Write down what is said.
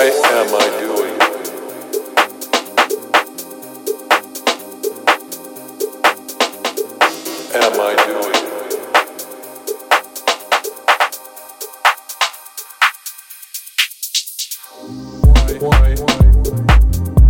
Why am I doing? Am I doing it? Why, why, why?